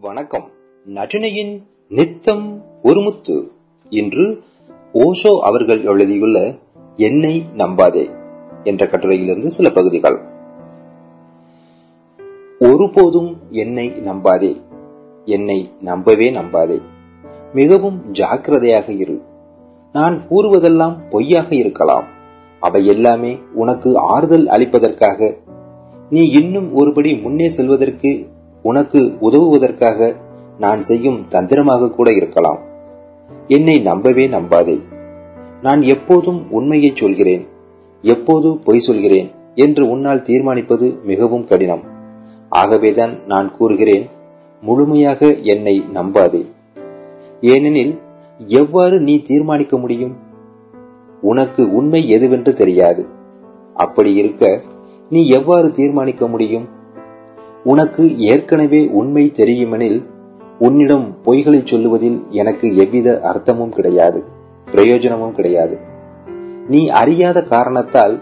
வணக்கம். நட்டினையின் நித்தம் ஒருமுத்து. இன்று ஓஷோ அவர்கள் எழுதியுள்ள என்னை நம்பாதே என்ற கட்டுரையிலிருந்து சில பகுதிகள். ஒருபோதும் என்னை நம்பாதே. என்னை நம்பவே நம்பாதே. மிகவும் ஜாக்கிரதையாக இரு. நான் கூறுவதெல்லாம் பொய்யாக இருக்கலாம். அவை எல்லாமே உனக்கு ஆறுதல் அளிப்பதற்காக. நீ இன்னும் ஒருபடி முன்னே செல்வதற்கு உனக்கு உதவுவதற்காக நான் செய்யும் தந்திரமாக கூட இருக்கலாம். என்னை நம்பவே நம்பாதே. நான் எப்போதும் உண்மையை சொல்கிறேன். எப்போது பொய் சொல்கிறேன் என்று உன்னால் தீர்மானிப்பது மிகவும் கடினம். ஆகவேதான் நான் கூறுகிறேன் முழுமையாக என்னை நம்பாதே. ஏனெனில் எவ்வாறு நீ தீர்மானிக்க முடியும்? உனக்கு உண்மை எதுவென்று தெரியாது. அப்படி இருக்க நீ எவ்வாறு தீர்மானிக்க முடியும்? உனக்கு ஏற்கனவே உண்மை தெரியுமெனில் உன்னிடம் பொய்களை சொல்லுவதில் எனக்கு எவ்வித அர்த்தமும் கிடையாது பிரயோஜனமும் கிடையாது. நீ அறியாத காரணத்தால்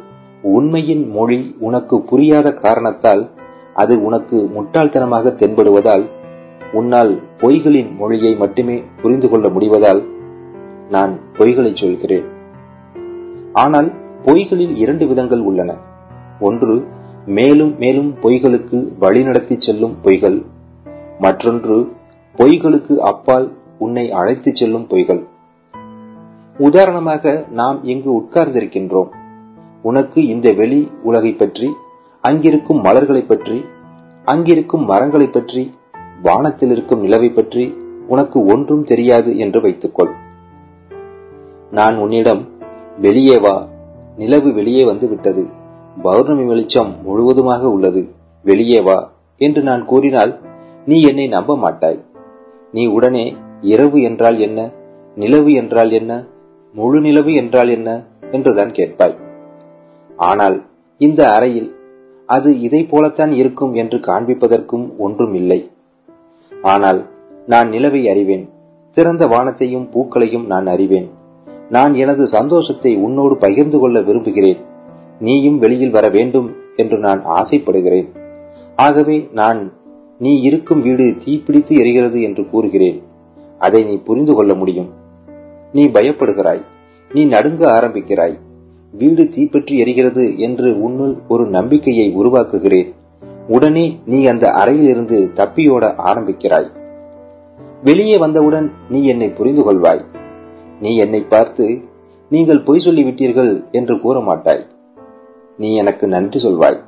உண்மையின் மொழி உனக்கு புரியாத காரணத்தால் அது உனக்கு முட்டாள்தனமாக தென்படுவதால் உன்னால் பொய்களின் மொழியை மட்டுமே புரிந்து கொள்ள முடிவதால் நான் பொய்களை சொல்கிறேன். ஆனால் பொய்களில் இரண்டு விதங்கள் உள்ளன. ஒன்று மேலும் மேலும் பொய்களுக்கு வழிநடத்தி செல்லும் பொய்கள். மற்றொன்று பொய்களுக்கு அப்பால் உன்னை அழைத்து செல்லும் பொய்கள். உதாரணமாக நாம் இங்கு உட்கார்ந்திருக்கின்றோம். உனக்கு இந்த வெளி உலகை பற்றி அங்கிருக்கும் மலர்களை பற்றி அங்கிருக்கும் மரங்களை பற்றி வானத்தில் இருக்கும் நிலவை பற்றி உனக்கு ஒன்றும் தெரியாது என்று வைத்துக்கொள். நான் உன்னிடம் வெளியே வா. நிலவு வெளியே வந்து விட்டது பௌர்ணமி வெளிச்சம் முழுவதுமாக உள்ளது. வெளியே வா என்று நான் கூறினால் நீ என்னை நம்ப மாட்டாய். நீ உடனே இரவு என்றால் என்ன? நிலவு என்றால் என்ன? முழு நிலவு என்றால் என்ன? என்றுதான் கேட்பாய். ஆனால் இந்த அறையில் அது இதை போலத்தான் இருக்கும் என்று காண்பிப்பதற்கும் ஒன்றும் இல்லை ஆனால் நான் நிலவை அறிவேன். திறந்த வானத்தையும் பூக்களையும் நான் அறிவேன். நான் எனது சந்தோஷத்தை உன்னோடு பகிர்ந்து கொள்ள விரும்புகிறேன். நீயும் வெளியில் வர வேண்டும் என்று நான் ஆசைப்படுகிறேன். ஆகவே நான் நீ இருக்கும் வீடு தீப்பிடித்து எரிகிறது என்று கூறுகிறேன். அதை நீ புரிந்து கொள்ள முடியும். நீ பயப்படுகிறாய். நீ நடுங்க ஆரம்பிக்கிறாய். வீடு தீப்பற்றி எரிகிறது என்று உன்னுள் ஒரு நம்பிக்கையை உருவாக்குகிறேன். உடனே நீ அந்த அறையிலிருந்து தப்பியோட ஆரம்பிக்கிறாய். வெளியே வந்தவுடன் நீ என்னை புரிந்து கொள்வாய். நீ என்னை பார்த்து நீங்கள் பொய் சொல்லிவிட்டீர்கள் என்று கூற மாட்டாய் நீ எனக்கு நன்றி சொல்வாய்.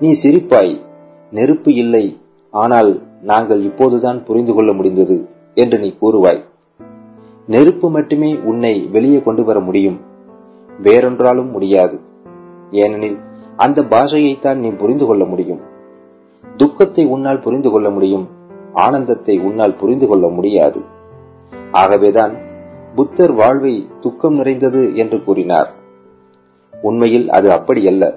நீ சிரிப்பாய் நெருப்பு இல்லை ஆனால் நாங்கள் இப்போதுதான் புரிந்து கொள்ள முடிந்தது என்று நீ கூறுவாய். நெருப்பு மட்டுமே உன்னை வெளியே கொண்டு வர முடியும் வேறொன்றாலும் முடியாது. ஏனெனில் அந்த பாஷையைத்தான் நீ புரிந்து கொள்ள முடியும். துக்கத்தை உன்னால் புரிந்து கொள்ள முடியும் ஆனந்தத்தை உன்னால் புரிந்து கொள்ள முடியாது. ஆகவேதான் புத்தர் வாழ்வை துக்கம் நிறைந்தது என்று கூறினார். உண்மையில் அது அப்படியல்ல.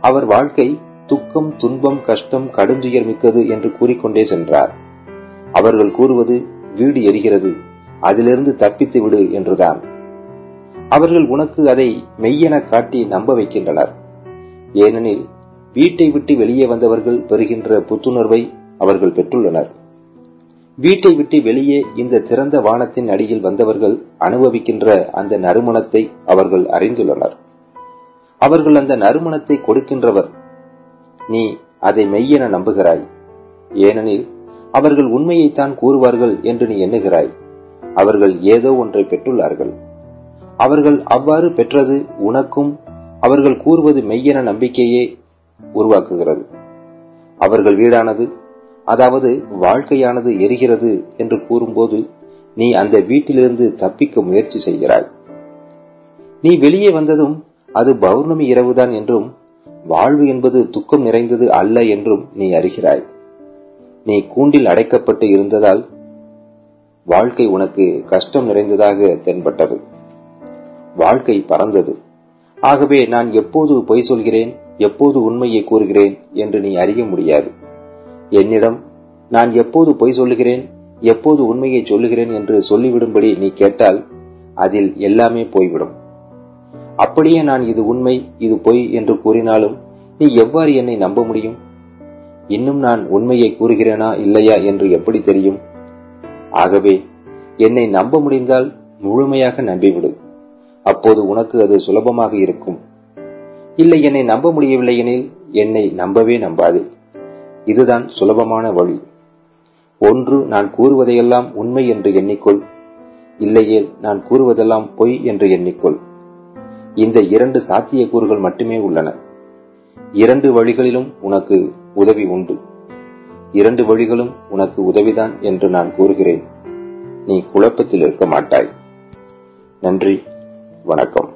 அவர் வாழ்க்கை துக்கம் துன்பம் கஷ்டம் கடுந்துயர் மிக்கது என்று கூறிக்கொண்டே சென்றார். அவர்கள் கூறுவது வீடு எரிகிறது அதிலிருந்து தப்பித்து விடு என்றுதான். அவர்கள் உனக்கு அதை மெய்யென காட்டி நம்ப வைக்கின்றனர். ஏனெனில் வீட்டை விட்டு வெளியே வந்தவர்கள் பெறுகின்ற புத்துணர்வை அவர்கள் பெற்றுள்ளனர். வீட்டை விட்டு வெளியே இந்த திறந்த வானத்தின் அடியில் வந்தவர்கள் அனுபவிக்கின்ற அந்த நறுமணத்தை அவர்கள் அறிந்துள்ளனர். அவர்கள் அந்த நறுமணத்தை கொடுக்கின்றவர். நீ அதை மெய்யென நம்புகிறாய். ஏனெனில் அவர்கள் உண்மையைத்தான் கூறுவார்கள் என்று நீ எண்ணுகிறாய். அவர்கள் ஏதோ ஒன்றை பெற்றுள்ளார்கள். அவர்கள் அவ்வாறு பெற்றது உனக்கும் அவர்கள் கூறுவது மெய்யென நம்பிக்கையே உருவாக்குகிறது. அவர்கள் வீடானது அதாவது வாழ்க்கையானது எரிகிறது என்று கூறும்போது நீ அந்த வீட்டிலிருந்து தப்பிக்க முயற்சி செய்கிறாய். நீ வெளியே வந்ததும் அது பௌர்ணமி இரவுதான் என்றும் வாழ்வு என்பது துக்கம் நிறைந்தது அல்ல என்றும் நீ அறிகிறாய். நீ கூண்டில் அடைக்கப்பட்டு இருந்ததால் வாழ்க்கை உனக்கு கஷ்டம் நிறைந்ததாக தென்பட்டது. வாழ்க்கை பறந்தது. ஆகவே நான் எப்போது பொய் சொல்கிறேன் எப்போது உண்மையை கூறுகிறேன் என்று நீ அறிய முடியாது. என்னிடம் நான் எப்போது பொய் சொல்லுகிறேன் எப்போது உண்மையை சொல்லுகிறேன் என்று சொல்லிவிடும்படி நீ கேட்டால் அதில் எல்லாமே போய்விடும். அப்படியே நான் இது உண்மை இது பொய் என்று கூறினாலும் நீ எவ்வாறு என்னை நம்ப முடியும்? இன்னும் நான் உண்மையை கூறுகிறேனா இல்லையா என்று எப்படி தெரியும்? ஆகவே என்னை நம்ப முடிந்தால் முழுமையாக நம்பிவிடு. அப்போது உனக்கு அது சுலபமாக இருக்கும். இல்லை என்னை நம்ப முடியவில்லை எனில் என்னை நம்பவே நம்பாதே. இதுதான் சுலபமான வழி. ஒன்று நான் கூறுவதையெல்லாம் உண்மை என்று எண்ணிக்கொள். இல்லையே நான் கூறுவதெல்லாம் பொய் என்று எண்ணிக்கொள். இந்த இரண்டு சாத்திய கூறுகள் மட்டுமே உள்ளன. இரண்டு வழிகளிலும் உனக்கு உதவி உண்டு. இரண்டு வழிகளும் உனக்கு உதவிதான் என்று நான் கூறுகிறேன். நீ குழப்பத்தில் இருக்க மாட்டாய். நன்றி. வணக்கம்.